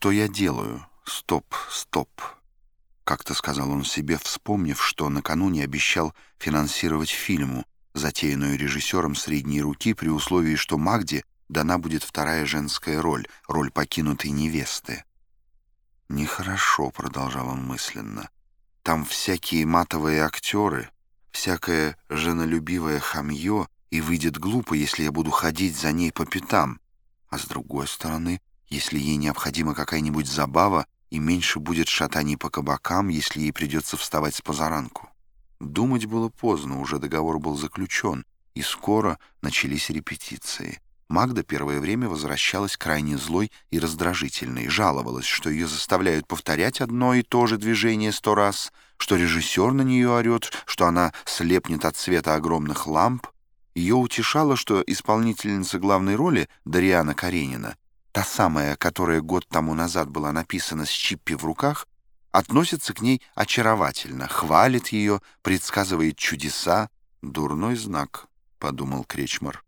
Что я делаю? Стоп, стоп. Как-то сказал он себе, вспомнив, что накануне обещал финансировать фильму, затеянную режиссером средней руки при условии, что Магде дана будет вторая женская роль, роль покинутой невесты. «Нехорошо», — продолжал он мысленно. «Там всякие матовые актеры, всякое женолюбивое хамье, и выйдет глупо, если я буду ходить за ней по пятам. А с другой стороны, если ей необходима какая-нибудь забава, и меньше будет шатаний по кабакам, если ей придется вставать с позаранку. Думать было поздно, уже договор был заключен, и скоро начались репетиции. Магда первое время возвращалась крайне злой и раздражительной, жаловалась, что ее заставляют повторять одно и то же движение сто раз, что режиссер на нее орет, что она слепнет от света огромных ламп. Ее утешало, что исполнительница главной роли, Дариана Каренина, та самая, которая год тому назад была написана с Чиппи в руках, относится к ней очаровательно, хвалит ее, предсказывает чудеса. «Дурной знак», — подумал Кречмар.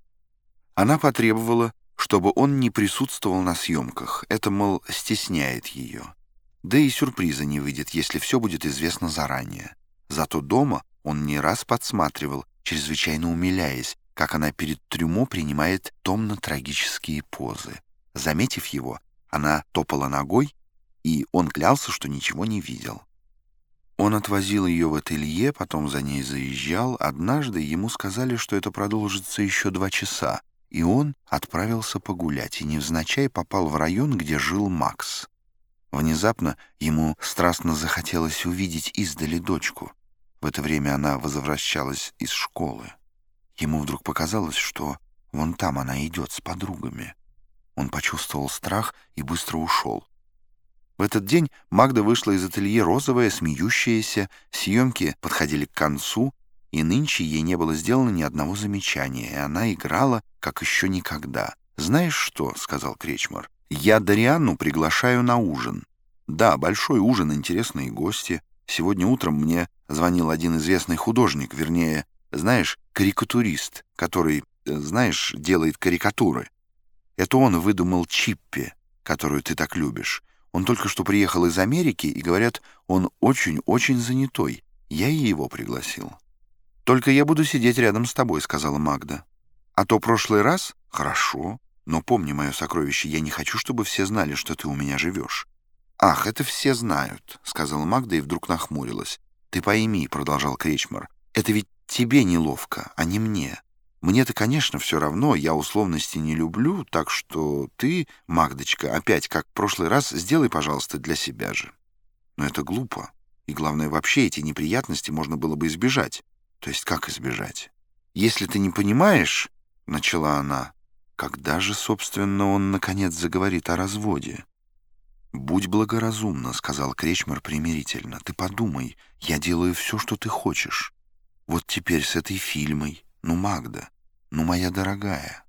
Она потребовала, чтобы он не присутствовал на съемках. Это, мол, стесняет ее. Да и сюрприза не выйдет, если все будет известно заранее. Зато дома он не раз подсматривал, чрезвычайно умиляясь, как она перед трюмо принимает томно-трагические позы. Заметив его, она топала ногой, и он клялся, что ничего не видел. Он отвозил ее в ателье, потом за ней заезжал. Однажды ему сказали, что это продолжится еще два часа, и он отправился погулять, и невзначай попал в район, где жил Макс. Внезапно ему страстно захотелось увидеть издали дочку. В это время она возвращалась из школы. Ему вдруг показалось, что вон там она идет с подругами. Он почувствовал страх и быстро ушел. В этот день Магда вышла из ателье розовая, смеющаяся, съемки подходили к концу, и нынче ей не было сделано ни одного замечания, и она играла, как еще никогда. «Знаешь что?» — сказал Кречмар. «Я Дарианну приглашаю на ужин. Да, большой ужин, интересные гости. Сегодня утром мне звонил один известный художник, вернее, знаешь, карикатурист, который, э, знаешь, делает карикатуры. Это он выдумал Чиппи, которую ты так любишь. Он только что приехал из Америки, и, говорят, он очень-очень занятой. Я и его пригласил. «Только я буду сидеть рядом с тобой», — сказала Магда. «А то прошлый раз? Хорошо. Но помни, мое сокровище, я не хочу, чтобы все знали, что ты у меня живешь». «Ах, это все знают», — сказала Магда и вдруг нахмурилась. «Ты пойми», — продолжал Кречмар, — «это ведь тебе неловко, а не мне. Мне-то, конечно, все равно, я условности не люблю, так что ты, Магдочка, опять, как в прошлый раз, сделай, пожалуйста, для себя же. Но это глупо. И главное, вообще эти неприятности можно было бы избежать. То есть как избежать? Если ты не понимаешь, — начала она, — когда же, собственно, он, наконец, заговорит о разводе? «Будь благоразумна», — сказал Кречмар примирительно. «Ты подумай, я делаю все, что ты хочешь. Вот теперь с этой фильмой, ну, Магда, ну, моя дорогая».